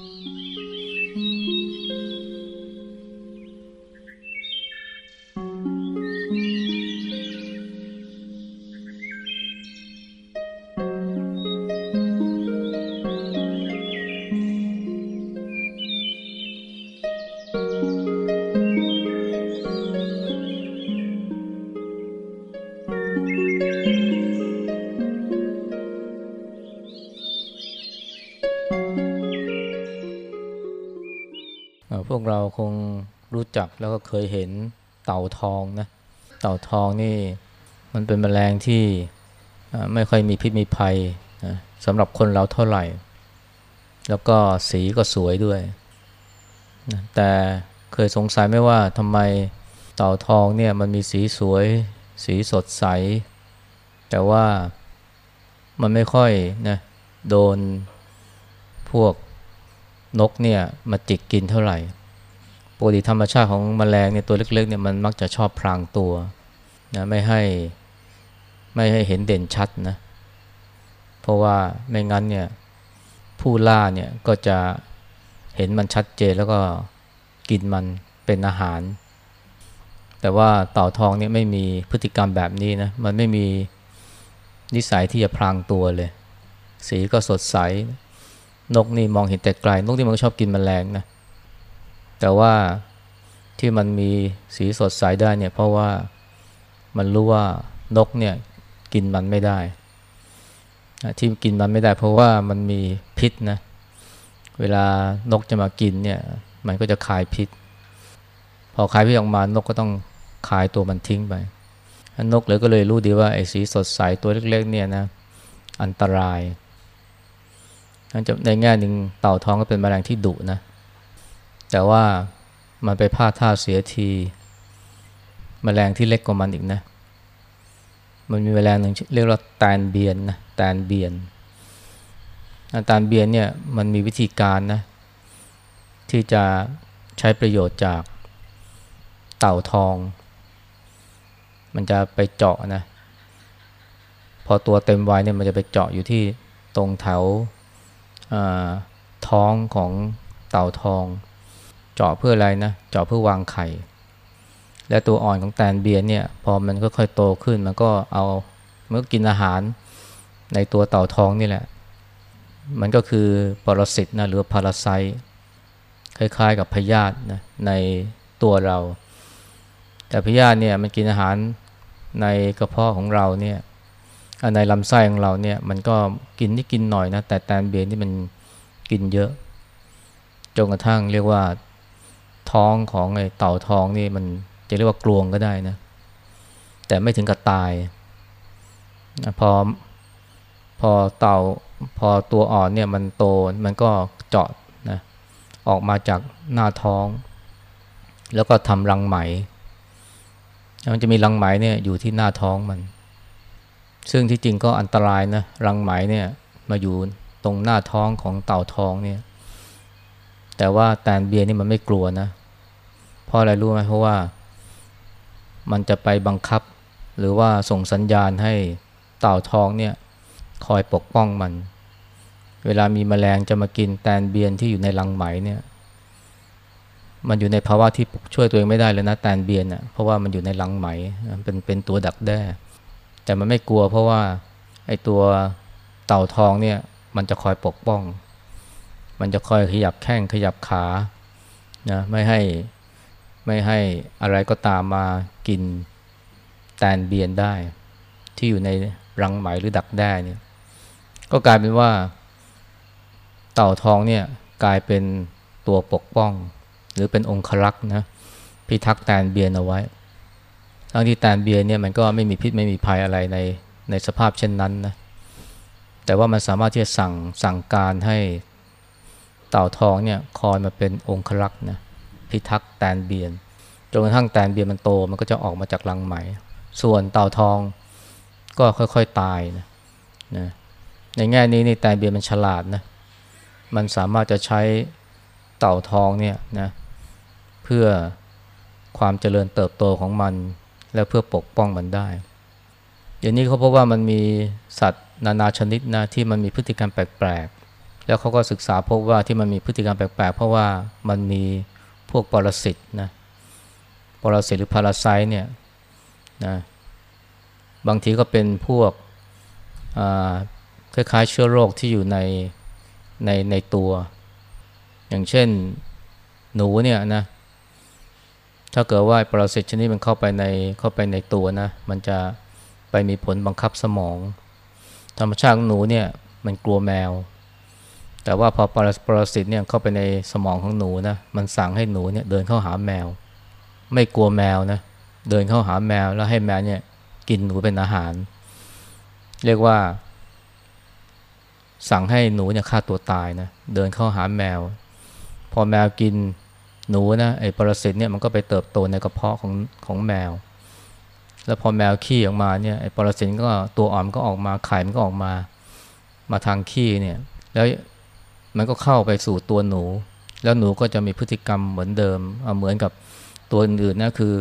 พ คงรู้จักแล้วก็เคยเห็นเต่าทองนะ เต่าทองนี่มันเป็นแมลงที่ไม่ค่อยมีพิษมีภัยนะสำหรับคนเราเท่าไหร่ แล้วก็สีก็สวยด้วยนะแต่เคยสงสัยไหมว่าทำไมเต่าทองเนี่ยมันมีสีสวย สีสดใส แต่ว่ามันไม่ค่อยนะโดนพวกนกเนี่ยมาจิกกินเท่าไหร่ ปกติธรรมชาติของมแมลงเนี่ยตัวเล็กๆเนี่ยมันมักจะชอบพรางตัวนะไม่ให้ไม่ให้เห็นเด่นชัดนะเพราะว่าไม่งั้นเนี่ยผู้ล่าเนี่ยก็จะเห็นมันชัดเจนแล้วก็กินมันเป็นอาหาร แต่ว่าเต่าทองเนี่ยไม่มีพฤติกรรมแบบนี้นะมันไม่มีนิสัยที่จะพรางตัวเลย สีก็สดใส นกนี่มองเห็นแต่ไกล นกนี่มันชอบกินมแมลงนะ แต่ว่าที่มันมีสีสดใสได้เนี่ย เพราะว่ามันรู้ว่านกเนี่ยกินมันไม่ได้ ที่กินมันไม่ได้ เพราะว่ามันมีพิษนะ เวลานกจะมากินเนี่ย มันก็จะคายพิษ พอคายพิษออกมานกก็ต้องคายตัวมันทิ้งไปนกเลยก็เลยรู้ดีว่าไอ้สีสดใสตัวเล็กๆ เนี่ยนะอันตรายในแง่หนึ่งเต่าทองก็เป็นแมลงที่ดุนะ แต่ว่ามันไปพลาดท่าเสียทีมแมลงที่เล็กกว่ามันอีกนะ มันมีแมลงหนึ่งเรียกว่าแตนเบียนนะแตนเบียนแตนเบียนเนี่ยมันมีวิธีการนะที่จะใช้ประโยชน์จากเต่าทอง มันจะไปเจาะนะ พอตัวเต็มวัยเนี่ยมันจะไปเจาะอยู่ที่ตรงแถวท้องของเต่าทอง เจาะเพื่ออะไรนะเจาะเพื่อวางไข่ และตัวอ่อนของแตนเบียนเนี่ยพอมันก็ค่อยโตขึ้นมันก็เอาเมื่อกินอาหารในตัวเต่าทองนี่แหละ มันก็คือปรสิตนะหรือพาราไซคล้ายๆกับพยาธินะในตัวเรา แต่พยาธิเนี่ยมันกินอาหารในกระเพาะของเราเนี่ยในลำไส้ของเราเนี่ยมันก็กินนี่กินหน่อยนะแต่แตนเบียนนี่มันกินเยอะจนกระทั่งเรียกว่า ท้องของไอ้เต่าทองนี่มันจะเรียกว่ากลวงก็ได้นะ แต่ไม่ถึงกับตายนะพอพอเต่าพอตัวอ่อนเนี่ยมันโตมันก็เจาะนะออกมาจากหน้าท้อง แล้วก็ทำรังไหม มันจะมีรังไหมเนี่ยอยู่ที่หน้าท้องมัน ซึ่งที่จริงก็อันตรายนะรังไหมเนี่ยมาอยู่ตรงหน้าท้องของเต่าทองเนี่ยแต่ว่าแตนเบียนี่มันไม่กลัวนะ เพราะอะไรรู้ไหมเพราะว่ามันจะไปบังคับ หรือว่าส่งสัญญาณให้เต่าทองเนี่ยคอยปกป้องมัน เวลามีแมลงจะมากินแตนเบียนที่อยู่ในรังไหมเนี่ยมันอยู่ในภาวะที่ช่วยตัวเองไม่ได้เลยนะแตนเบียนอะเพราะว่ามันอยู่ในรังไหมเป็นเป็นตัวดักแด้ แต่มันไม่กลัวเพราะว่าไอ้ตัวเต่าทองเนี่ยมันจะคอยปกป้อง มันจะคอยขยับแข้งขยับขานะไม่ให้ ไม่ให้อะไรก็ตามมากินแตนเบียนได้ ที่อยู่ในรังไหมหรือดักแด้เนี่ยก็กลายเป็นว่า เต่าทองเนี่ยกลายเป็นตัวปกป้อง หรือเป็นองครักษ์นะพิทักษ์แตนเบียนเอาไว้ทั้งที่แตนเบียร์เนี่ยมันก็ไม่มีพิษไม่มีภัยอะไรในในสภาพเช่นนั้นนะแต่ว่ามันสามารถที่จะสั่งสั่งการให้เต่าทองเนี่ยคอยมาเป็นองครักษ์นะ พิทักษ์แตนเบียนจนกระทั่งแตนเบียนมันโตมันก็จะออกมาจากรังไหม ส่วนเต่าทองก็ค่อยๆตายนะนะในแง่นี้นี่แตนเบียนมันฉลาดนะมันสามารถจะใช้เต่าทองเนี่ยนะเพื่อความเจริญเติบโตของมัน และเพื่อปกป้องมันได้อย่างนี้เขาพบว่ามันมีสัตว์นานาชนิดนะที่มันมีพฤติกรรมแปลกๆ แล้วเขาก็ศึกษาพบว่าที่มันมีพฤติกรรมแปลกๆ เพราะว่ามันมี พวกปรสิตนะปรสิตหรือพาราไซเนี่ยนะบางทีก็เป็นพวกคล้ายๆเชื้อโรคที่อยู่ในในในตัว อย่างเช่นหนูเนี่ยนะถ้าเกิดว่าปรสิตชนิดมันเข้าไปในเข้าไปในตัวนะ มันจะไปมีผลบังคับสมอง ธรรมชาติของหนูเนี่ยมันกลัวแมว แต่ว่าพอปรปรสิตเนี่ยเข้าไปในสมองของหนูนะมันสั่งให้หนูเนี่ยเดินเข้าหาแมว ไม่กลัวแมวนะเดินเข้าหาแมวแล้วให้แมวเนี่ยกินหนูเป็นอาหาร เรียกว่า สั่งให้หนูเนี่ยฆ่าตัวตายนะเดินเข้าหาแมว พอแมวกินหนูนะไอ้ปรสิตเนี่ยมันก็ไปเติบโตในกระเพาะของของแมว แล้วพอแมวขี้ออกมาเนี่ยไอ้ปรสิตก็ตัวอ่อนก็ออกมาไข่มันก็ออกมา มาทางขี้เนี่ย แล้ว มันก็เข้าไปสู่ตัวหนู แล้วหนูก็จะมีพฤติกรรมเหมือนเดิมเหมือนกับตัวอื่นๆนะคือ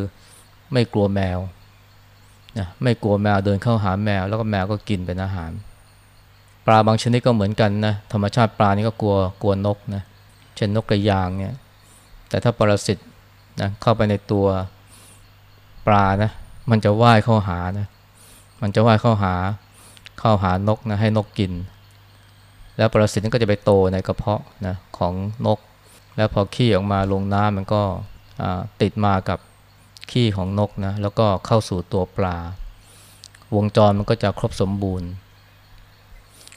ไม่กลัวแมวนะไม่กลัวแมวเดินเข้าหาแมว แล้วก็แมวก็กินเป็นอาหาร ปลาบางชนิดก็เหมือนกันนะธรรมชาติปลานี่ก็กลัวกลัวนกนะเช่นนกกระยางเนี่ยแต่ถ้าปรสิตนะเข้าไปในตัวปลานะมันจะว่ายเข้าหานะมันจะว่ายเข้าหาเข้าหานกนะให้นกกิน แล้วปรสิตนั้นก็จะไปโตในกระเพาะนะของนก แล้วพอขี้ออกมาลงน้ำมันก็ติดมากับขี้ของนกนะแล้วก็เข้าสู่ตัวปลา วงจรมันก็จะครบสมบูรณ์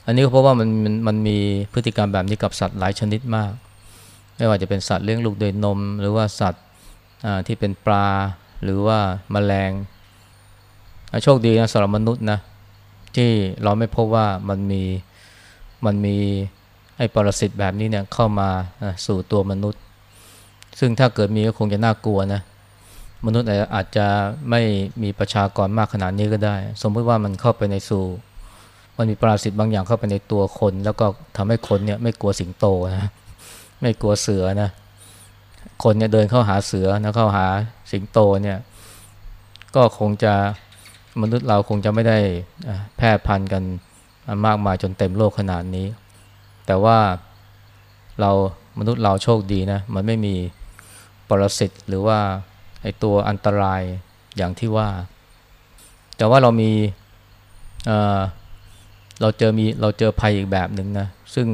อันนี้เพราะว่ามันมันมันมีพฤติกรรมแบบนี้กับสัตว์หลายชนิดมาก ไม่ว่าจะเป็นสัตว์เลี้ยงลูกโดยนม หรือว่าสัตว์ที่เป็นปลาหรือว่ามาแมลงโชคดีนะสำหรับมนุษย์นะที่เราไม่พบว่ามันมี มันมีไอ้ปรสิตแบบนี้เนี่ยเข้ามาสู่ตัวมนุษย์ ซึ่งถ้าเกิดมีก็คงจะน่ากลัวนะมนุษย์อาจจะไม่มีประชากรมากขนาดนี้ก็ได้ สมมติว่ามันเข้าไปในสู่ มันมีปรสิตบางอย่างเข้าไปในตัวคน แล้วก็ทำให้คนเนี่ยไม่กลัวสิงโตนะไม่กลัวเสือนะคนเนี่ยเดินเข้าหาเสือนะเข้าหาสิงโตเนี่ยก็คงจะมนุษย์เราคงจะไม่ได้แพร่พันธุ์กัน มากมายจนเต็มโลกขนาดนี้ แต่ว่าเรามนุษย์เราโชคดีนะ มันไม่มีปรสิตหรือว่าไอตัวอันตรายอย่างที่ว่า แต่ว่าเรามีเเราเจอมีเราเจอภัยอีกแบบหนึ่งนะ ซึ่ง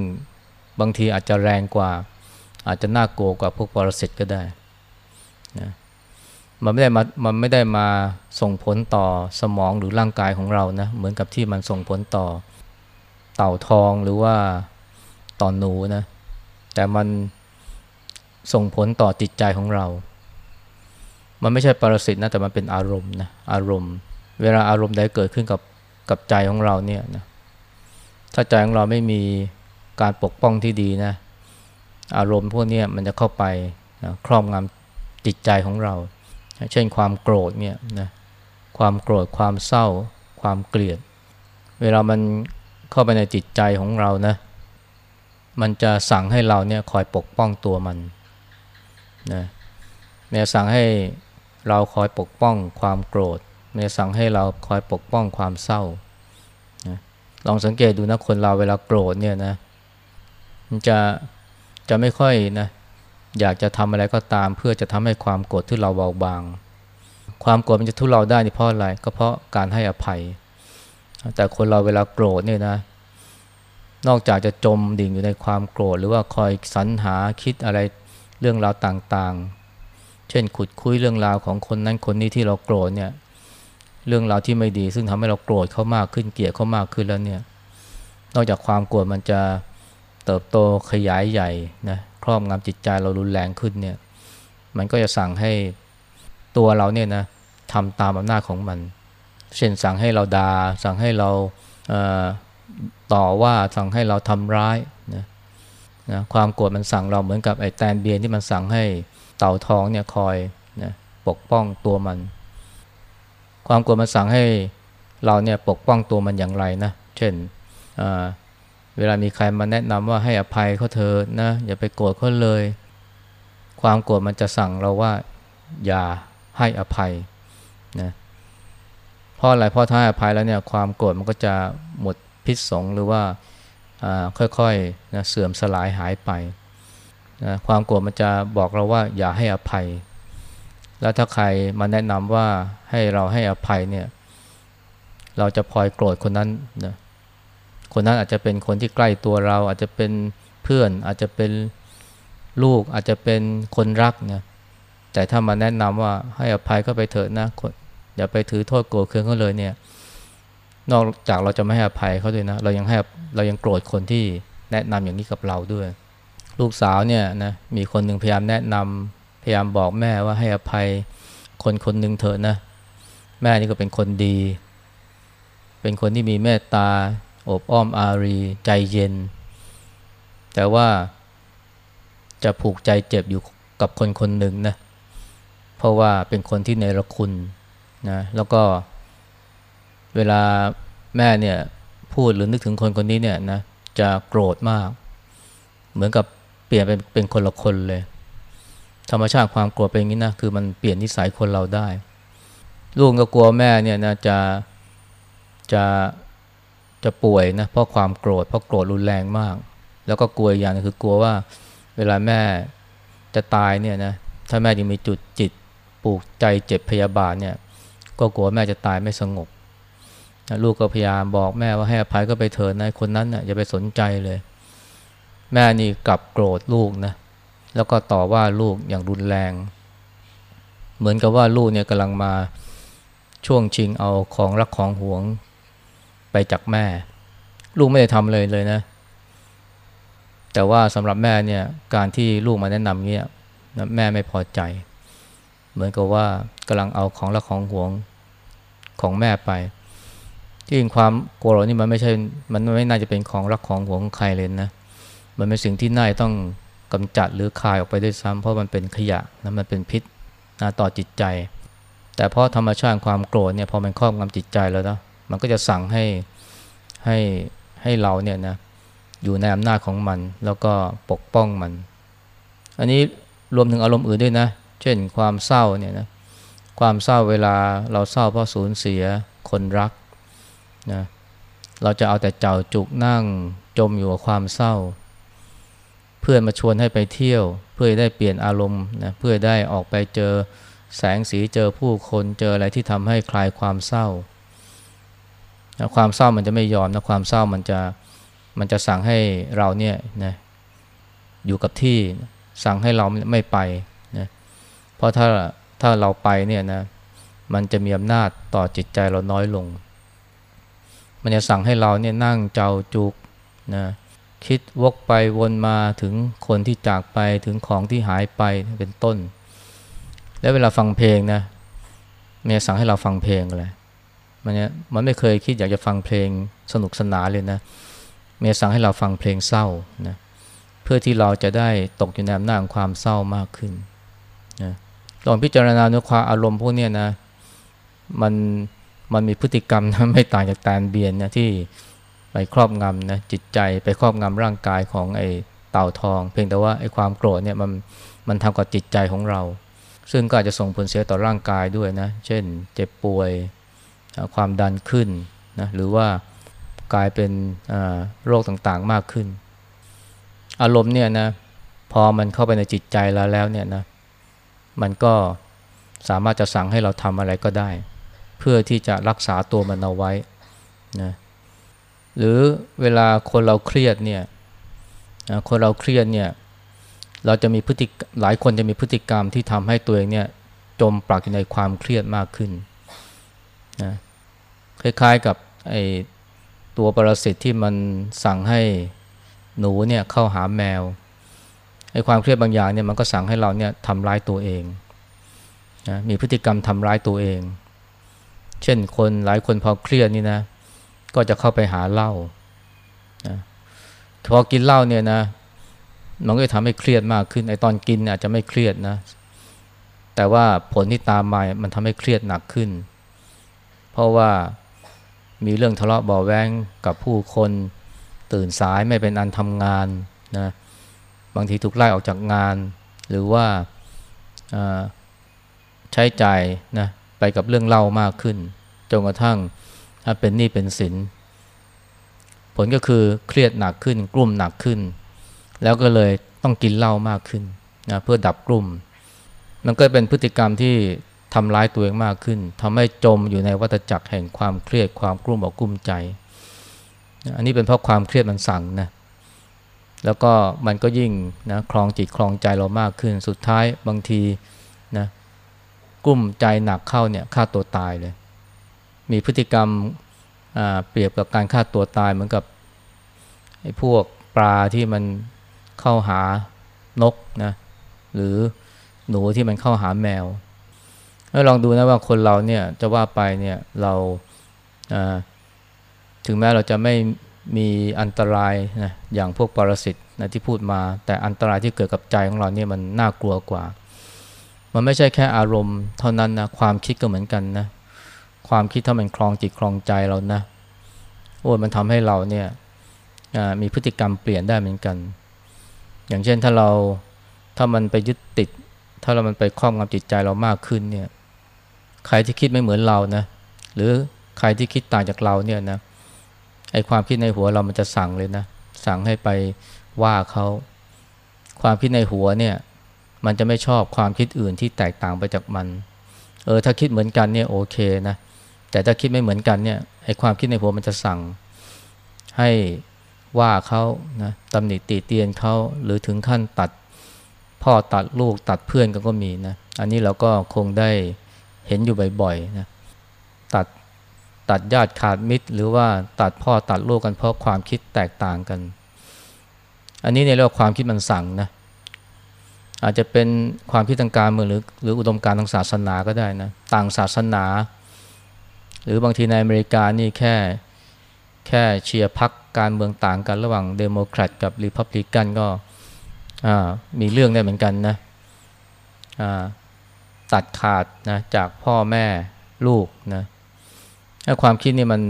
บางทีอาจจะแรงกว่า อาจจะน่ากลัวกว่าพวกปรสิตก็ได้นะมันไม่ได้มามันไม่ได้มาส่งผลต่อสมองหรือร่างกายของเรานะ เหมือนกับที่มันส่งผลต่อ เต่าทองหรือว่าต่อหนูนะ แต่มันส่งผลต่อจิตใจของเรา มันไม่ใช่ปรสิตนะ แต่มันเป็นอารมณ์นะอารมณ์ เวลาอารมณ์ใดเกิดขึ้นกับกับใจของเราเนี่ยนะถ้าใจของเราไม่มีการปกป้องที่ดีนะ อารมณ์พวกนี้มันจะเข้าไปนะครอบงำจิตใจของเรา เช่นความโกรธเนี่ยนะความโกรธความเศร้า ความเกลียด เวลามัน เข้าไปในจิตใจของเรานะ มันจะสั่งให้เราเนี่ยคอยปกป้องตัวมันนะมันจะสั่งให้เราคอยปกป้องความโกรธมันจะสั่งให้เราคอยปกป้องความเศร้านะลองสังเกตดูนะคนเราเวลาโกรธเนี่ยนะ มันจะจะไม่ค่อยนะอยากจะทำอะไรก็ตาม เพื่อจะทำให้ความโกรธที่เราเบาบาง ความโกรธมันจะทุเลาได้นี่เพราะอะไรก็เพราะการให้อภัย แต่คนเราเวลาโกรธเนี่ยนะ นอกจากจะจมดิ่งอยู่ในความโกรธ หรือว่าคอยสรรหาคิดอะไรเรื่องราวต่างๆ เช่นขุดคุยเรื่องราวของคนนั้นคนนี้ที่เราโกรธเนี่ย เรื่องราวที่ไม่ดี ซึ่งทำให้เราโกรธเขามากขึ้นเกลียดเขามากขึ้นแล้วเนี่ย นอกจากความโกรธมันจะเติบโตขยายใหญ่นะครอบงำจิตใจเรารุนแรงขึ้นเนี่ย มันก็จะสั่งให้ตัวเราเนี่ยนะทำตามอำนาจของมัน เช่นสั่งให้เราดา่าสั่งให้เราเต่อว่าสั่งให้เราทำร้ายนะนะความโกรธมันสั่งเราเหมือนกับไอ้แตนเบียนที่มันสั่งให้เต่าทองเนี่ยคอยนะปกป้องตัวมัน ความโกรธมันสั่งให้เราเนี่ยปกป้องตัวมันอย่างไรนะเช่นเวลามีใครมาแนะนำว่าให้อภัยเขาเธอนะอย่าไปโกรธเขาเลย ความโกรธมันจะสั่งเราว่าอย่าให้อภัยนะเพราะอะไรเพราะถ้าอภัยแล้วเนี่ยความโกรธมันก็จะหมดพิษสงหรือว่าค่อยๆนะเสื่อมสลายหายไปนะความโกรธมันจะบอกเราว่าอย่าให้อภัย แล้วถ้าใครมาแนะนำว่าให้เราให้อภัยเนี่ยเราจะพลอยโกรธคนนั้นนะคนนั้นอาจจะเป็นคนที่ใกล้ตัวเรา อาจจะเป็นเพื่อน อาจจะเป็นลูก อาจจะเป็นคนรักนะแต่ถ้ามาแนะนำว่าให้อภัยก็ไปเถอะนะ อย่าไปถือโทษโกรธเคืองเขาเลยเนี่ย นอกจากเราจะไม่ให้อภัยเขาด้วยนะ เรายังให้เรายังโกรธคนที่แนะนำอย่างนี้กับเราด้วย ลูกสาวเนี่ยนะมีคนหนึ่งพยายามแนะนำพยายามบอกแม่ว่าให้อภัยคนคนหนึ่งเถอะนะ แม่นี่ก็เป็นคนดี เป็นคนที่มีเมตตาอบอ้อมอารีใจเย็น แต่ว่าจะผูกใจเจ็บอยู่กับคนคนหนึ่งนะ เพราะว่าเป็นคนที่เนรคุณ นะแล้วก็เวลาแม่เนี่ยพูดหรือนึกถึงคนคนนี้เนี่ยนะจะโกรธมาก เหมือนกับเปลี่ยนเป็นเป็นคนละคนเลย ธรรมชาติความโกรธเป็นอย่างนี้นะคือมันเปลี่ยนนิสัยคนเราได้ ลูกก็กลัวแม่เนี่ยนะจะจะจะป่วยนะเพราะความโกรธเพราะโกรธรุนแรงมาก แล้วก็กลัวอย่างนึงคือกลัวว่า เวลาแม่จะตายเนี่ยนะถ้าแม่ยังมีจุดจิตปลูกใจเจ็บพยาบาทเนี่ย ก็กลัวแม่จะตายไม่สงบ ลูกก็พยายามบอกแม่ว่าให้อภัยก็ไปเถิดนะคนนั้นน่ะอย่าไปสนใจเลย แม่นี่กลับโกรธลูกนะ แล้วก็ต่อว่าลูกอย่างรุนแรง เหมือนกับว่าลูกเนี่ยกำลังมาช่วงชิงเอาของรักของหวงไปจากแม่ ลูกไม่ได้ทำเลยเลยนะ แต่ว่าสำหรับแม่เนี่ยการที่ลูกมาแนะนำเนี่ยแม่ไม่พอใจ เหมือนกับว่า กำลังเอาของรักของหวงของแม่ไป ที่จริงความโกรธนี่มันไม่ใช่ มันไม่น่าจะเป็นของรักของหวงของใครเลยนะ มันเป็นสิ่งที่น่าต้องกำจัดหรือคายออกไปด้วยซ้ำเพราะมันเป็นขยะแนะมันเป็นพิษนะต่อจิตใจ แต่เพราะธรรมชาติความโกรธเนี่ยพอมันครอบงำจิตใจแล้วนะมันก็จะสั่งให้ให้ให้เราเนี่ยนะอยู่ในอำนาจของมันแล้วก็ปกป้องมัน อันนี้รวมถึงอารมณ์อื่นด้วยนะ เช่นความเศร้าเนี่ยนะ ความเศร้าเวลาเราเศร้าเพราะสูญเสียคนรักนะเราจะเอาแต่เจ้าจุกนั่งจมอยู่กับความเศร้า เพื่อนมาชวนให้ไปเที่ยว เพื่อได้เปลี่ยนอารมณ์นะเพื่อได้ออกไปเจอแสงสีเจอผู้คนเจออะไรที่ทำให้คลายความเศร้านะความเศร้ามันจะไม่ยอมนะความเศร้ามันจะมันจะสั่งให้เราเนี่ยนะอยู่กับที่สั่งให้เราไม่ไปนะเพราะถ้า ถ้าเราไปเนี่ยนะมันจะมีอำนาจต่อจิตใจเราน้อยลง มันจะสั่งให้เราเนี่ยนั่งเจ้าจุกนะคิดวกไปวนมาถึงคนที่จากไปถึงของที่หายไปเป็นต้น แล้วเวลาฟังเพลงนะมันจะสั่งให้เราฟังเพลงเลยมันเนี่ยมันไม่เคยคิดอยากจะฟังเพลงสนุกสนานเลยนะมันจะสั่งให้เราฟังเพลงเศร้านะเพื่อที่เราจะได้ตกอยู่ในอำนาจของความเศร้ามากขึ้น ลองพิจารณาเนื้อความอารมณ์พวกนี้นะมันมันมีพฤติกรรมนะไม่ต่างจากแตนเบียนนะที่ไปครอบงำนะจิตใจไปครอบงำร่างกายของไอ้เต่าทอง เพียงแต่ว่าไอ้ความโกรธเนี่ยมันมันทำกับจิตใจของเรา ซึ่งก็อาจจะส่งผลเสียต่อร่างกายด้วยนะ เช่น เจ็บป่วยความดันขึ้นนะหรือว่ากลายเป็นโรคต่างๆมากขึ้น อารมณ์เนี่ยนะพอมันเข้าไปในจิตใจแล้วแล้วเนี่ยนะ มันก็สามารถจะสั่งให้เราทำอะไรก็ได้ เพื่อที่จะรักษาตัวมันเอาไว้นะหรือเวลาคนเราเครียดเนี่ยคนเราเครียดเนี่ยเราจะมีพฤติหลายคนจะมีพฤติกรรมที่ทำให้ตัวเองเนี่ยจมปลักอยู่ในความเครียดมากขึ้นนะคล้ายๆกับไอตัวปรสิตที่มันสั่งให้หนูเนี่ยเข้าหาแมว ไอ้ความเครียดบางอย่างเนี่ยมันก็สั่งให้เราเนี่ยทำร้ายตัวเองนะมีพฤติกรรมทำร้ายตัวเอง เช่นคนหลายคนพอเครียดนี่นะ ก็จะเข้าไปหาเหล้านะพอกินเหล้าเนี่ยนะ มันก็จะทำให้เครียดมากขึ้นไอ้ตอนกินอาจจะไม่เครียดนะ แต่ว่าผลที่ตามมามันทำให้เครียดหนักขึ้น เพราะว่ามีเรื่องทะเลาะเบาแวงกับผู้คนตื่นสายไม่เป็นอันทำงานนะ บางทีถูกไล่ออกจากงาน หรือว่าใช้จ่ายนะไปกับเรื่องเล่ามากขึ้นจนกระทั่งเป็นหนี้เป็นสิน ผลก็คือเครียดหนักขึ้น กลุ่มหนักขึ้น แล้วก็เลยต้องกินเหล้ามากขึ้นนะเพื่อดับกลุ่ม มันก็เป็นพฤติกรรมที่ทำร้ายตัวเองมากขึ้นทำให้จมอยู่ในวัฏจักรแห่งความเครียดความกลุ่มอกกลุ่มใจ อันนี้เป็นเพราะความเครียดมันสั่งนะ แล้วก็มันก็ยิ่งนะคลองจิตคลองใจเรามากขึ้น สุดท้ายบางทีนะกลุ่มใจหนักเข้าเนี่ยฆ่าตัวตายเลย มีพฤติกรรมเปรียบกับการฆ่าตัวตายเหมือนกับไอ้พวกปลาที่มันเข้าหานกนะหรือหนูที่มันเข้าหาแมวแล้วลองดูนะว่าคนเราเนี่ยจะว่าไปเนี่ยเราถึงแม้เราจะไม่ มีอันตรายนะอย่างพวกปรสิตนะที่พูดมา แต่อันตรายที่เกิดกับใจของเราเนี่ยมันน่ากลัวกว่า มันไม่ใช่แค่อารมณ์เท่านั้นนะความคิดก็เหมือนกันนะความคิดถ้ามันคลองจิตคลองใจเรานะโอ้มันทำให้เราเนี่ยมีพฤติกรรมเปลี่ยนได้เหมือนกัน อย่างเช่นถ้าเราถ้ามันไปยึดติด ถ้าเรามันไปครอบงำจิตใจเรามากขึ้นเนี่ยใครที่คิดไม่เหมือนเรานะหรือใครที่คิดต่างจากเราเนี่ยนะ ไอความคิดในหัวเรามันจะสั่งเลยนะ สั่งให้ไปว่าเขาความคิดในหัวเนี่ย มันจะไม่ชอบความคิดอื่นที่แตกต่างไปจากมัน เออถ้าคิดเหมือนกันเนี่ยโอเคนะ แต่ถ้าคิดไม่เหมือนกันเนี่ยไอความคิดในหัวมันจะสั่ง ให้ว่าเขานะตำหนิตีเตียนเขาหรือถึงขั้นตัดพ่อตัดลูกตัดเพื่อนกันก็มีนะ อันนี้เราก็คงได้เห็นอยู่บ่อยๆนะตัด ตัดญาติขาดมิตร หรือว่าตัดพ่อตัดลูกกันเพราะความคิดแตกต่างกัน อันนี้ในเรื่องความคิดมันสั่งนะอาจจะเป็นความคิดทางการเมืองหรือหรืออุดมการทางศาสนาก็ได้นะต่างศาสนา หรือบางทีในอเมริกานี่แค่แค่เชียร์พักการเมืองต่างกันระหว่างเดโมแครตกับริพับลิกันก็มีเรื่องได้เหมือนกันนะตัดขาดนะจากพ่อแม่ลูกนะ ถ้าความคิดนี่มัน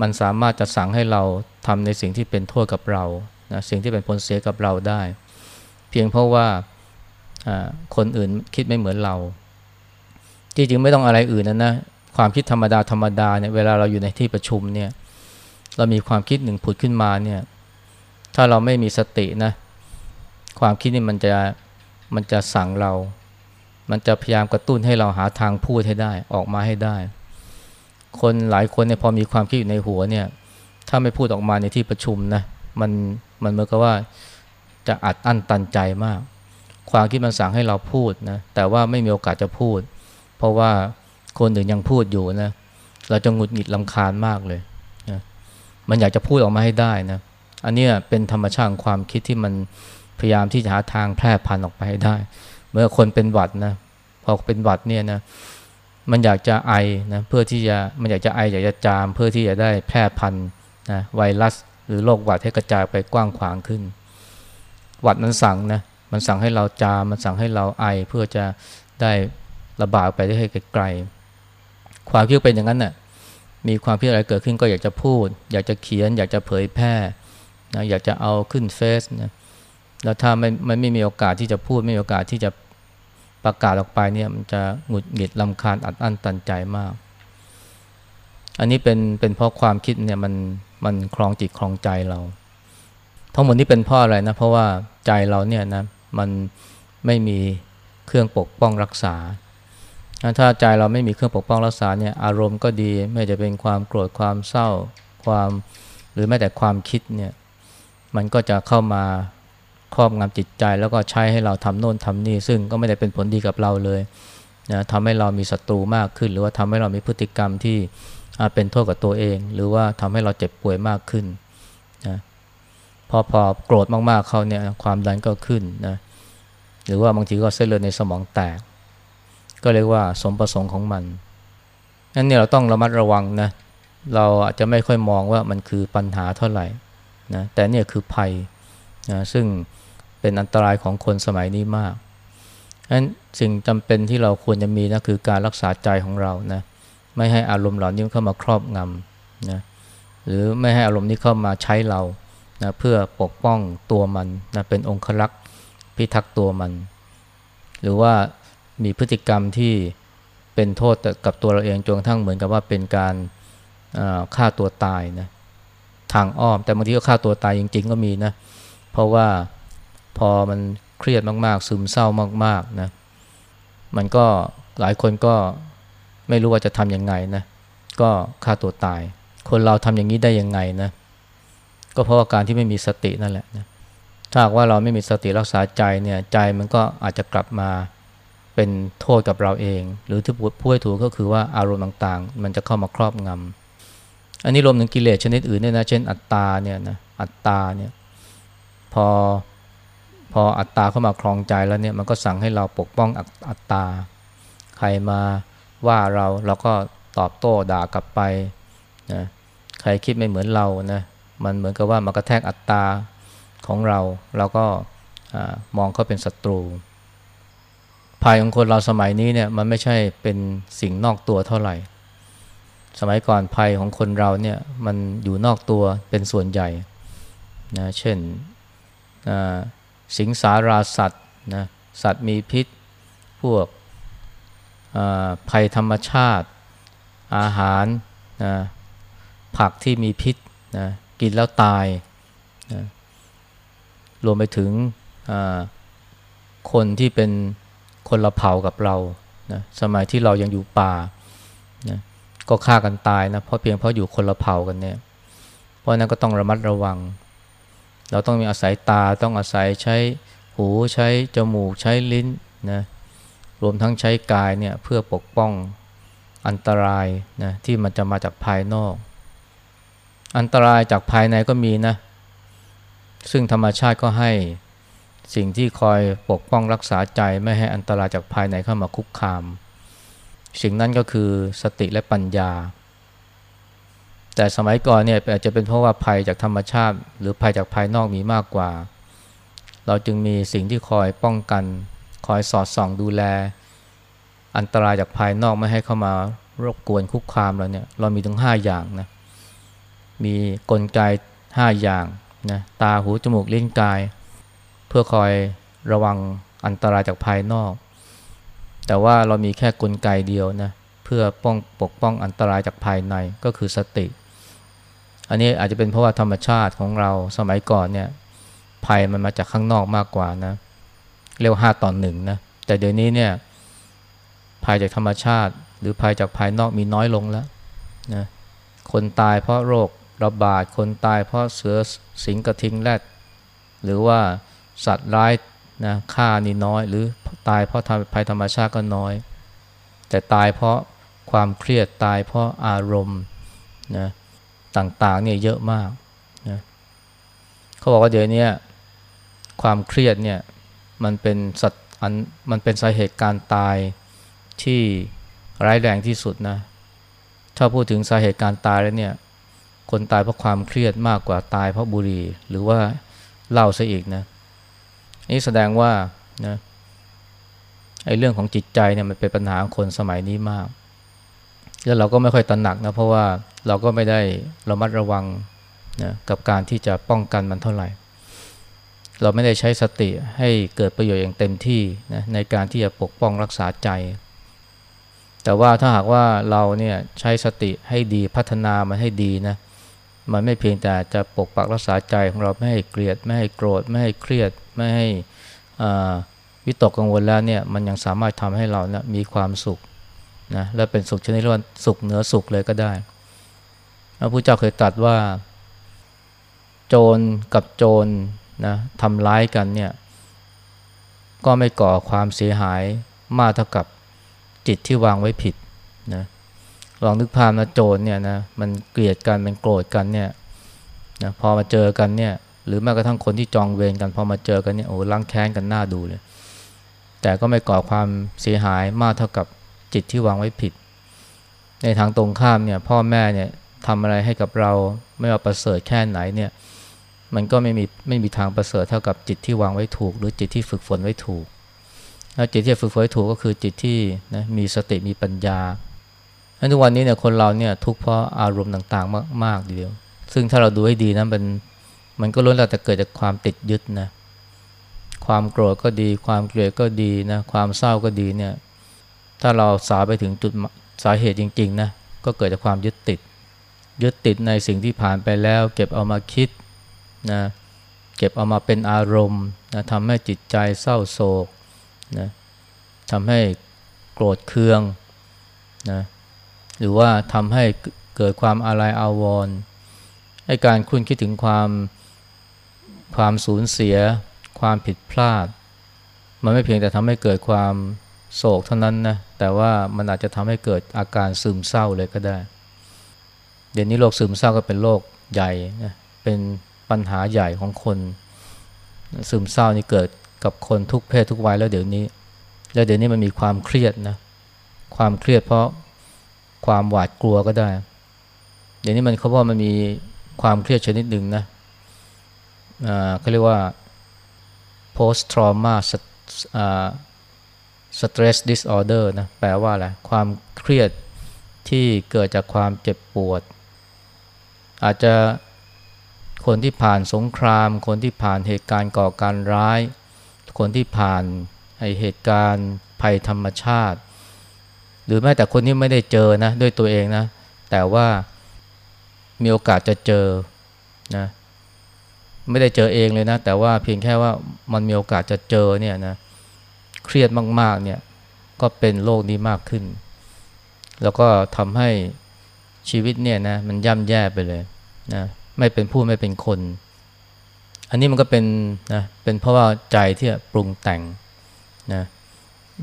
มันสามารถจะสั่งให้เราทำในสิ่งที่เป็นโทษกับเรานะสิ่งที่เป็นผลเสียกับเราได้ เพียงเพราะว่าคนอื่นคิดไม่เหมือนเรา จริงๆไม่ต้องอะไรอื่นนะนะความคิดธรรมดาธรรมดาเนี่ยเวลาเราอยู่ในที่ประชุมเนี่ยเรามีความคิดหนึ่งผุดขึ้นมาเนี่ยถ้าเราไม่มีสตินะความคิดนี่มันจะมันจะสั่งเรา มันจะพยายามกระตุ้นให้เราหาทางพูดให้ได้ออกมาให้ได้ คนหลายคนเนี่ยพอมีความคิดอยู่ในหัวเนี่ยถ้าไม่พูดออกมาในที่ประชุมนะมันมันเหมือนกับว่าจะอัดอั้นตันใจมาก ความคิดมันสั่งให้เราพูดนะแต่ว่าไม่มีโอกาสจะพูด เพราะว่าคนอื่นยังพูดอยู่นะเราจะหงุดหงิดลำคาญมากเลยนะมันอยากจะพูดออกมาให้ได้นะอันนี้เป็นธรรมชาติของความคิดที่มันพยายามที่จะหาทางแพร่พันออกไปให้ได้ เมื่อคนเป็นหวัดนะพอเป็นหวัดเนี่ยนะ มันอยากจะไอนะเพื่อที่จะมันอยากจะไออยากจะจาม เพื่อที่จะได้แพร่พันธุ์นะไวรัส หรือโรคหวัดให้กระจายไปกว้างขวางขึ้น หวัดมันสั่งนะมันสั่งให้เราจามมันสั่งให้เราไอเพื่อจะได้ระบาดไปได้ให้ไกลๆความคิดเป็นอย่างนั้นนะ่ะมีความคิดอะไรเกิดขึ้นก็อยากจะพูด อยากจะเขียน อยากจะเผยแพร่นะอยากจะเอาขึ้นเฟซนะแล้วถ้าม่ไม่ไม่มีโอกาสที่จะพูดไม่มีโอกาสที่จะ ประกาศออกไปเนี่ยมันจะหงุดหงิดลำคาญอัดอั้นตันใจมาก อันนี้เป็นเป็นเพราะความคิดเนี่ยมันมันคลองจิตคลองใจเรา ทั้งหมดนี้เป็นเพราะอะไรนะเพราะว่าใจเราเนี่ยนะมันไม่มีเครื่องปกป้องรักษา ถ้าใจเราไม่มีเครื่องปกป้องรักษาเนี่ยอารมณ์ก็ดีไม่จะเป็นความโกรธความเศร้าความหรือแม้แต่ความคิดเนี่ยมันก็จะเข้ามา ครอบงำจิตใจ แล้วก็ใช้ให้เราทำโน่นทำนี่ ซึ่งก็ไม่ได้เป็นผลดีกับเราเลยนะทำให้เรามีศัตรูมากขึ้น หรือว่าทำให้เรามีพฤติกรรมที่เป็นโทษกับตัวเอง หรือว่าทำให้เราเจ็บป่วยมากขึ้นนะพอพอโกรธมากๆเขาเนี่ยความดันก็ขึ้นนะหรือว่าบางทีก็เส้นเลือดในสมองแตก ก็เรียกว่าสมประสงค์ของมันนั่นเนี่ยเราต้องระมัดระวังนะเราอาจจะไม่ค่อยมองว่ามันคือปัญหาเท่าไหร่นะแต่เนี่ยคือภัยนะซึ่ง เป็นอันตรายของคนสมัยนี้มากฉะนั้นสิ่งจำเป็นที่เราควรจะมีนะคือการรักษาใจของเรานะไม่ให้อารมณ์เหล่านี้เข้ามาครอบงำนะหรือไม่ให้อารมณ์นี้เข้ามาใช้เรานะเพื่อปกป้องตัวมันนะเป็นองครักษ์พิทักษ์ตัวมัน หรือว่ามีพฤติกรรมที่เป็นโทษกับตัวเราเองจนกระทั่งเหมือนกับว่าเป็นการฆ่าตัวตายนะทางอ้อมแต่บางทีก็ฆ่าตัวตายจริง ๆ ก็มีนะเพราะว่า พอมันเครียดมากๆ ซึมเศร้ามากๆนะมันก็หลายคนก็ไม่รู้ว่าจะทำยังไงนะก็ฆ่าตัวตาย คนเราทำอย่างนี้ได้ยังไงนะก็เพราะว่าการที่ไม่มีสตินั่นแหละนะถ้าว่าเราไม่มีสติรักษาใจเนี่ยใจมันก็อาจจะกลับมาเป็นโทษกับเราเอง หรือที่พูดให้ถูกก็คือว่าอารมณ์ต่างๆ มันจะเข้ามาครอบงำอันนี้รวมถึงกิเลสชนิดอื่นเนี่ยนะเช่นอัตตาเนี่ยนะอัตตาเนี่ยพอ พออัตตาเข้ามาครองใจแล้วเนี่ยมันก็สั่งให้เราปกป้องอัตตา ใครมาว่าเราเราก็ตอบโต้ด่ากลับไปนะใครคิดไม่เหมือนเรานะมันเหมือนกับว่ามากระแทกอัตตาของเรา เราก็มองเขาเป็นศัตรูภัยของคนเราสมัยนี้เนี่ยมันไม่ใช่เป็นสิ่งนอกตัวเท่าไหร่ สมัยก่อนภัยของคนเราเนี่ยมันอยู่นอกตัวเป็นส่วนใหญ่นะเช่น สิงสาราสัตว์นะสัตว์มีพิษ พวกภัยธรรมชาติ อาหารนะผักที่มีพิษนะกินแล้วตายนะรวมไปถึงคนที่เป็นคนละเผ่ากับเรานะสมัยที่เรายังอยู่ป่านะก็ฆ่ากันตายนะเพราะเพียงเพราะอยู่คนละเผ่ากันเนี่ย เพราะนั้นก็ต้องระมัดระวัง เราต้องมีอาศัยตาต้องอาศัยใช้หูใช้จมูกใช้ลิ้นนะรวมทั้งใช้กายเนี่ยเพื่อปกป้องอันตรายนะที่มันจะมาจากภายนอก อันตรายจากภายในก็มีนะซึ่งธรรมชาติก็ให้สิ่งที่คอยปกป้องรักษาใจไม่ให้อันตรายจากภายในเข้ามาคุกคาม สิ่งนั้นก็คือสติและปัญญา แต่สมัยก่อนเนี่ยอาจจะเป็นเพราะว่าภัยจากธรรมชาติ หรือภัยจากภายนอกมีมากกว่า เราจึงมีสิ่งที่คอยป้องกัน คอยสอดส่องดูแล อันตรายจากภายนอกไม่ให้เข้ามารบกวนคุกคามเราเนี่ยเรามีถึง 5 อย่างนะมีกลไก 5 อย่างนะตาหูจมูกลิ้นกาย เพื่อคอยระวังอันตรายจากภายนอก แต่ว่าเรามีแค่กลไกเดียวนะเพื่อป้องปกป้องอันตรายจากภายในก็คือสติ อันนี้อาจจะเป็นเพราะว่าธรรมชาติของเราสมัยก่อนเนี่ยภัยมันมาจากข้างนอกมากกว่านะ เรียกว่าห้าต่อหนึ่งนะ แต่เดี๋ยวนี้เนี่ยภัยจากธรรมชาติ หรือภัยจากภายนอกมีน้อยลงแล้วนะคนตายเพราะโรคระบาดคนตายเพราะเสือสิงกระทิงแรดหรือว่าสัตว์ร้ายนะฆ่านี่น้อย หรือตายเพราะภัยธรรมชาติก็น้อย แต่ตายเพราะความเครียดตายเพราะอารมณ์นะ ต่างๆเนี่ยเยอะมากนะเขาบอกว่าเดี๋ยวนี้ความเครียดเนี่ยมันเป็นสัตว์อันมันเป็นสาเหตุการตายที่ร้ายแรงที่สุดนะถ้าพูดถึงสาเหตุการตายแล้วเนี่ยคนตายเพราะความเครียดมากกว่าตายเพราะบุหรี่หรือว่าเหล้าซะอีกนะนี่แสดงว่านะไอ้เรื่องของจิตใจเนี่ยมันเป็นปัญหาของคนสมัยนี้มาก แล้วเราก็ไม่ค่อยตระหนักนะเพราะว่า เราก็ไม่ได้ระมัดระวังนะกับการที่จะป้องกันมันเท่าไหร่ เราไม่ได้ใช้สติให้เกิดประโยชน์อย่างเต็มที่นะในการที่จะปกป้องรักษาใจ แต่ว่าถ้าหากว่าเราเนี่ยใช้สติให้ดีพัฒนามันให้ดีนะมันไม่เพียงแต่จะปกปักรักษาใจของเราไม่ให้เกลียด ไม่ให้โกรธ ไม่ให้เครียด ไม่ให้วิตกกังวลแล้วเนี่ยมันยังสามารถทำให้เรานะมีความสุขนะและเป็นสุขชนิดว่าสุขเหนือสุขเลยก็ได้ พระพุทธเจ้าเคยตรัสว่า โจรกับโจรนะทำร้ายกันเนี่ยก็ไม่ก่อความเสียหายมากเท่ากับจิตที่วางไว้ผิดนะลองนึกภาพนะโจรเนี่ยนะมันเกลียดกันมันโกรธกันเนี่ยนะพอมาเจอกันเนี่ย หรือแม้กระทั่งคนที่จองเวรกันพอมาเจอกันเนี่ยโอ้ล้างแค้นกันหน้าดูเลย แต่ก็ไม่ก่อความเสียหายมากเท่ากับจิตที่วางไว้ผิด ในทางตรงข้ามเนี่ย พ่อแม่เนี่ย ทำอะไรให้กับเราไม่ว่าประเสริฐแค่ไหนเนี่ยมันก็ไม่มีไม่มีทางประเสริฐเท่ากับจิตที่วางไว้ถูก หรือจิตที่ฝึกฝนไว้ถูกแล้วจิตที่ฝึกฝนไว้ถูกก็คือจิตที่นะมีสติมีปัญญาทุกวันนี้เนี่ยคนเราเนี่ยทุกเพราะอารมณ์ต่างๆ มากๆเดียว ซึ่งถ้าเราดูให้ดีนะมันมันก็ล้วนแล้วแต่เกิดจากความติดยึดนะความโกรธก็ดี ความเกลียดก็ดีนะความเศร้าก็ดีเนี่ยถ้าเราสาไปถึงจุดสาเหตุจริงๆนะก็เกิดจากความยึดติด ยึดติดในสิ่งที่ผ่านไปแล้ว เก็บเอามาคิดนะเก็บเอามาเป็นอารมณ์นะทำให้จิตใจเศร้าโศกนะทำให้โกรธเคืองนะหรือว่าทำให้เกิดความอาลัยอาวรณ์ให้การคุณคิดถึงความความสูญเสีย ความผิดพลาด มันไม่เพียงแต่ทำให้เกิดความโศกเท่านั้นนะแต่ว่ามันอาจจะทำให้เกิดอาการซึมเศร้าเลยก็ได้ เดี๋ยวนี้โรคซึมเศร้าก็เป็นโรคใหญ่นะเป็นปัญหาใหญ่ของคน ซึมเศร้านี่เกิดกับคนทุกเพศทุกวัยแล้วเดี๋ยวนี้ แล้วเดี๋ยวนี้มันมีความเครียดนะความเครียดเพราะความหวาดกลัวก็ได้ เดี๋ยวนี้มันเขาว่ามันมีความเครียดชนิดหนึ่งนะเขาเรียกว่า post trauma stress disorder นะแปลว่าอะไรความเครียดที่เกิดจากความเจ็บปวด อาจจะคนที่ผ่านสงคราม คนที่ผ่านเหตุการณ์ก่อการร้าย คนที่ผ่านไอเหตุการณ์ภัยธรรมชาติ หรือแม้แต่คนที่ไม่ได้เจอนะด้วยตัวเองนะ แต่ว่ามีโอกาสจะเจอนะไม่ได้เจอเองเลยนะ แต่ว่าเพียงแค่ว่ามันมีโอกาสจะเจอเนี่ยนะเครียดมากๆเนี่ยก็เป็นโรคนี้มากขึ้น แล้วก็ทำให้ชีวิตเนี่ยนะมันย่ำแย่ไปเลย นะไม่เป็นผู้ไม่เป็นคน อันนี้มันก็เป็นนะเป็นเพราะว่าใจที่ปรุงแต่งนะ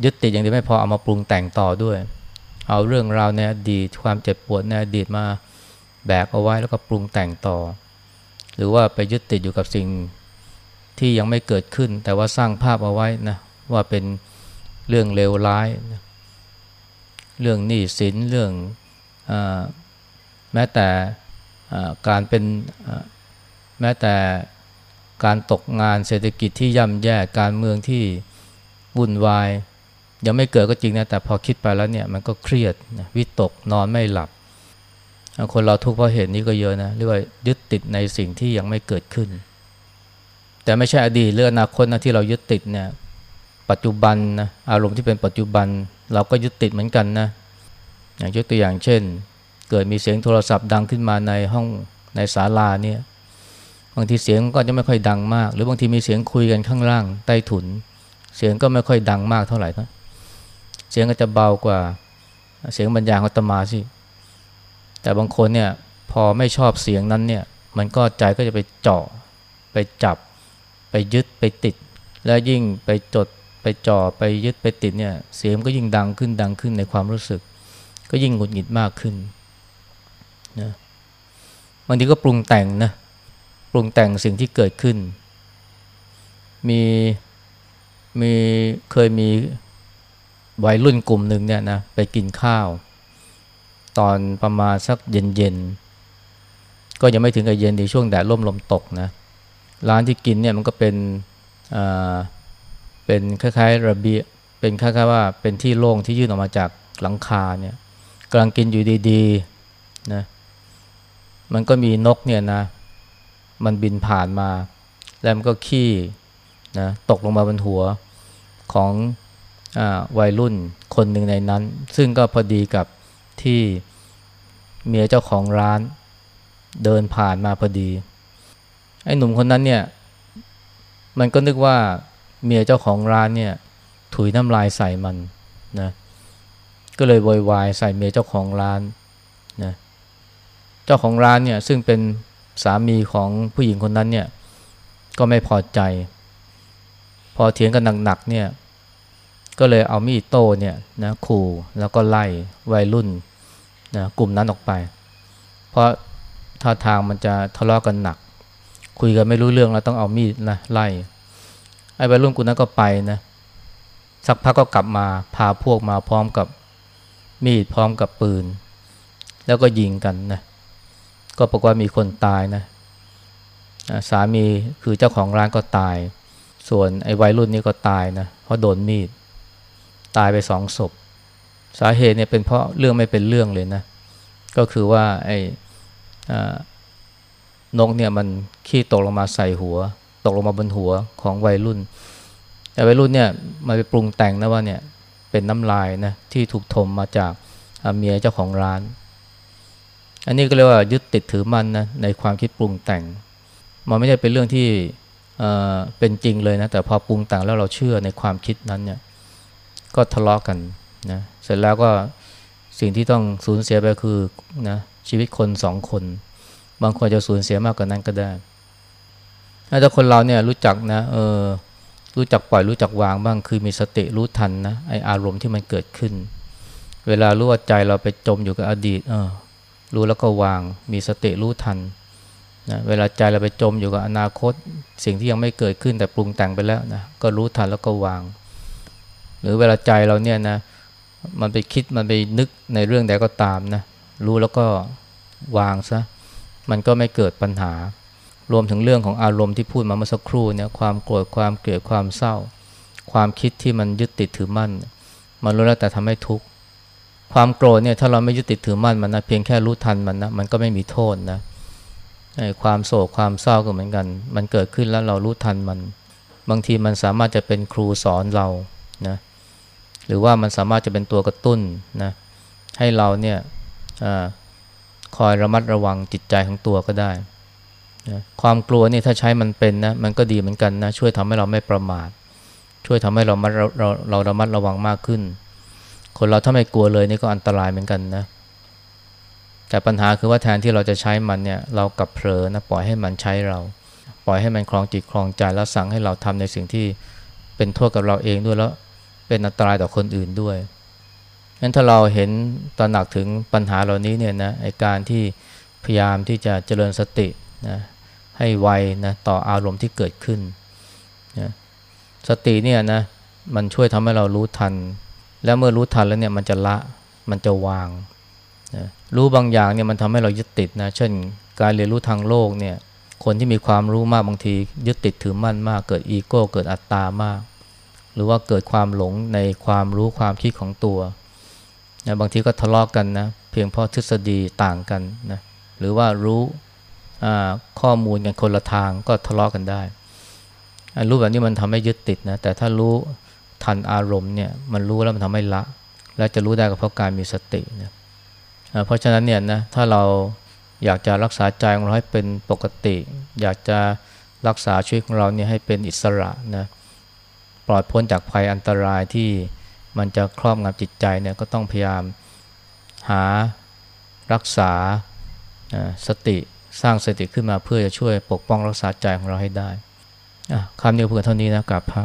ยึดติดอย่างเดียวไม่พอเอามาปรุงแต่งต่อด้วย เอาเรื่องราวในอดีตความเจ็บปวดในอดีตมาแบกเอาไว้แล้วก็ปรุงแต่งต่อ หรือว่าไปยึดติดอยู่กับสิ่งที่ยังไม่เกิดขึ้น แต่ว่าสร้างภาพเอาไว้นะว่าเป็นเรื่องเลวร้ายนะเรื่องหนี้สินเรื่องอแม้แต่ การเป็นแม้แต่การตกงานเศรษฐกิจที่ย่ำแย่การเมืองที่วุ่นวาย ยังไม่เกิดก็จริงนะแต่พอคิดไปแล้วเนี่ยมันก็เครียดวิตกนอนไม่หลับ คนเราทุกข์เพราะเหตุนี้ก็เยอะนะเรียกว่ายึดติดในสิ่งที่ยังไม่เกิดขึ้น แต่ไม่ใช่อดีตหรืออนาคตนะที่เรายึดติดเนี่ยปัจจุบันนะอารมณ์ที่เป็นปัจจุบันเราก็ยึดติดเหมือนกันนะอย่างยกตัวอย่างเช่น เกิดมีเสียงโทรศัพท์ดังขึ้นมาในห้องในศาลาเนี่ยบางทีเสียงก็จะไม่ค่อยดังมาก หรือบางทีมีเสียงคุยกันข้างล่างใต้ถุน เสียงก็ไม่ค่อยดังมากเท่าไหร่นะเสียงก็จะเบากว่าเสียงบรรยายของตมาสิแต่บางคนเนี่ยพอไม่ชอบเสียงนั้นเนี่ยมันก็ใจก็จะไปเจาะไปจับ ไปยึดไปติด แล้วยิ่งไปจดไปจ่อไปยึดไปติดเนี่ยเสียงก็ยิ่งดังขึ้นดังขึ้นในความรู้สึก ก็ยิ่งหงุดหงิดมากขึ้น นะบางทีก็ปรุงแต่งนะปรุงแต่งสิ่งที่เกิดขึ้น มีมีเคยมีวัยรุ่นกลุ่มหนึ่งเนี่ยนะไปกินข้าว ตอนประมาณสักเย็นๆก็ยังไม่ถึงกับเย็นดีช่วงแดดร่มลมตกนะร้านที่กินเนี่ยมันก็เป็นอ่าเป็นคล้ายๆระเบียเป็นคล้ายๆว่าเป็นที่โล่งที่ยื่นออกมาจากหลังคาเนี่ยกำลังกินอยู่ดีๆนะ มันก็มีนกเนี่ยนะ มันบินผ่านมา แล้วมันก็ขี้นะตกลงมาบนหัวของอวัยรุ่นคนหนึ่งในนั้น ซึ่งก็พอดีกับที่เมียเจ้าของร้านเดินผ่านมาพอดี ไอ้หนุ่มคนนั้นเนี่ย มันก็นึกว่าเมียเจ้าของร้านเนี่ย ถุยน้ำลายใส่มันนะ ก็เลยโวยวายใส่เมียเจ้าของร้าน จ้าของร้านเนี่ยซึ่งเป็นสามีของผู้หญิงคนนั้นเนี่ยก็ไม่พอใจ พอเถียงกันหนักๆเนี่ยก็เลยเอามีดโต้เนี่ยนะขู่แล้วก็ไล่วัยรุ่นนะกลุ่มนั้นออกไป เพราะท่าทางมันจะทะเลาะกันหนัก คุยกันไม่รู้เรื่องแล้วต้องเอามีดนะไล่ไอ้วัยรุ่นกลุ่มนั้นก็ไปนะสักพักก็กลับมาพาพวกมาพร้อมกับมีดพร้อมกับปืน แล้วก็ยิงกันนะ ก็ปรากฏมีคนตายนะสามีคือเจ้าของร้านก็ตาย ส่วนไอ้วัยรุ่นนี้ก็ตายนะเพราะโดนมีด ตายไปสองศพ สาเหตุเนี่ยเป็นเพราะเรื่องไม่เป็นเรื่องเลยนะ ก็คือว่าไอ้นกเนี่ยมันขี้ตกลงมาใส่หัว ตกลงมาบนหัวของวัยรุ่น แต่วัยรุ่นเนี่ยมันไปปรุงแต่งนะว่าเนี่ยเป็นน้ำลายนะที่ถูกถมมาจากเมียเจ้าของร้าน อันนี้ก็เรียกว่ายึดติดถือมันนะในความคิดปรุงแต่ง มันไม่ใช่เป็นเรื่องที่เอ่อเป็นจริงเลยนะแต่พอปรุงแต่งแล้วเราเชื่อในความคิดนั้นเนี่ยก็ทะเลาะกันนะเสร็จแล้วก็สิ่งที่ต้องสูญเสียไปคือนะชีวิตคนสองคน บางคนจะสูญเสียมากกว่านั้นก็ได้ถ้าคนเราเนี่ยรู้จักนะเออรู้จักปล่อยรู้จักวางบ้างคือมีสติรู้ทันนะไออารมณ์ที่มันเกิดขึ้น เวลารู้ว่าใจเราไปจมอยู่กับอดีตเออ รู้แล้วก็วาง มีสติรู้ทันนะเวลาใจเราไปจมอยู่กับอนาคต สิ่งที่ยังไม่เกิดขึ้นแต่ปรุงแต่งไปแล้วนะก็รู้ทันแล้วก็วาง หรือเวลาใจเราเนี่ยนะมันไปคิดมันไปนึกในเรื่องใดก็ตามนะรู้แล้วก็วางซะมันก็ไม่เกิดปัญหา รวมถึงเรื่องของอารมณ์ที่พูดมาเมื่อสักครู่เนี่ยความโกรธความเกลียดความเศร้า ความคิดที่มันยึดติดถือมั่น มันรู้แล้วแต่ทำให้ทุกข์ ความโกรธเนี่ยถ้าเราไม่ยึดติดถือมั่นมันนะเพียงแค่รู้ทันมันนะมันก็ไม่มีโทษนะความโศกความเศร้าก็เหมือนกัน มันเกิดขึ้นแล้วเรารู้ทันมัน บางทีมันสามารถจะเป็นครูสอนเรานะหรือว่ามันสามารถจะเป็นตัวกระตุ้นนะให้เราเนี่ยอคอยระมัดระวังจิตใจของตัวก็ได้นะความกลัวนี่ถ้าใช้มันเป็นนะมันก็ดีเหมือนกันนะช่วยทำให้เราไม่ประมาท ช่วยทำให้เราเราเราเราระมัดระวังมากขึ้น คนเราถ้าไม่กลัวเลยนี่ก็อันตรายเหมือนกันนะ แต่ปัญหาคือว่าแทนที่เราจะใช้มันเนี่ย เรากลับเผลอนะปล่อยให้มันใช้เรา ปล่อยให้มันคลองจิตคลองใจแล้วสั่งให้เราทำในสิ่งที่เป็นโทษกับเราเองด้วยแล้วเป็นอันตรายต่อคนอื่นด้วยงั้นถ้าเราเห็นตระหนักถึงปัญหาเหล่านี้เนี่ยนะไอการที่พยายามที่จะเจริญสตินะให้ไวนะต่ออารมณ์ที่เกิดขึ้นนะสติเนี่ยนะมันช่วยทำให้เรารู้ทัน แล้วเมื่อรู้ทันแล้วเนี่ยมันจะละมันจะวางนะรู้บางอย่างเนี่ยมันทำให้เรายึดติดนะเช่น การเรียนรู้ทางโลกเนี่ยคนที่มีความรู้มากบางทียึดติดถือมั่นมาก เกิดอีโก้เกิดอัตตามาก หรือว่าเกิดความหลงในความรู้ความคิดของตัวนะบางทีก็ทะเลาะกกันนะเพียงเพราะทฤษฎีต่างกันนะหรือว่ารู้ข้อมูลกันคนละทางก็ทะเลาะกกันได้ รู้แบบนี้มันทำให้ยึดติดนะแต่ถ้ารู้ ทันอารมณ์เนี่ยมันรู้แล้วมันทำให้ละ และจะรู้ได้ก็เพราะการมีสตินะเพราะฉะนั้นเนี่ยนะถ้าเราอยากจะรักษาใจของเราให้เป็นปกติ อยากจะรักษาชีวิตของเราเนี่ยให้เป็นอิสระนะปลอดพ้นจากภัยอันตรายที่มันจะครอบงำจิตใจเนี่ยก็ต้องพยายามหารักษาสติสร้างสติขึ้นมาเพื่อจะช่วยปกป้องรักษาใจของเราให้ได้คำนี้เพื่อเท่านี้นะกับพระ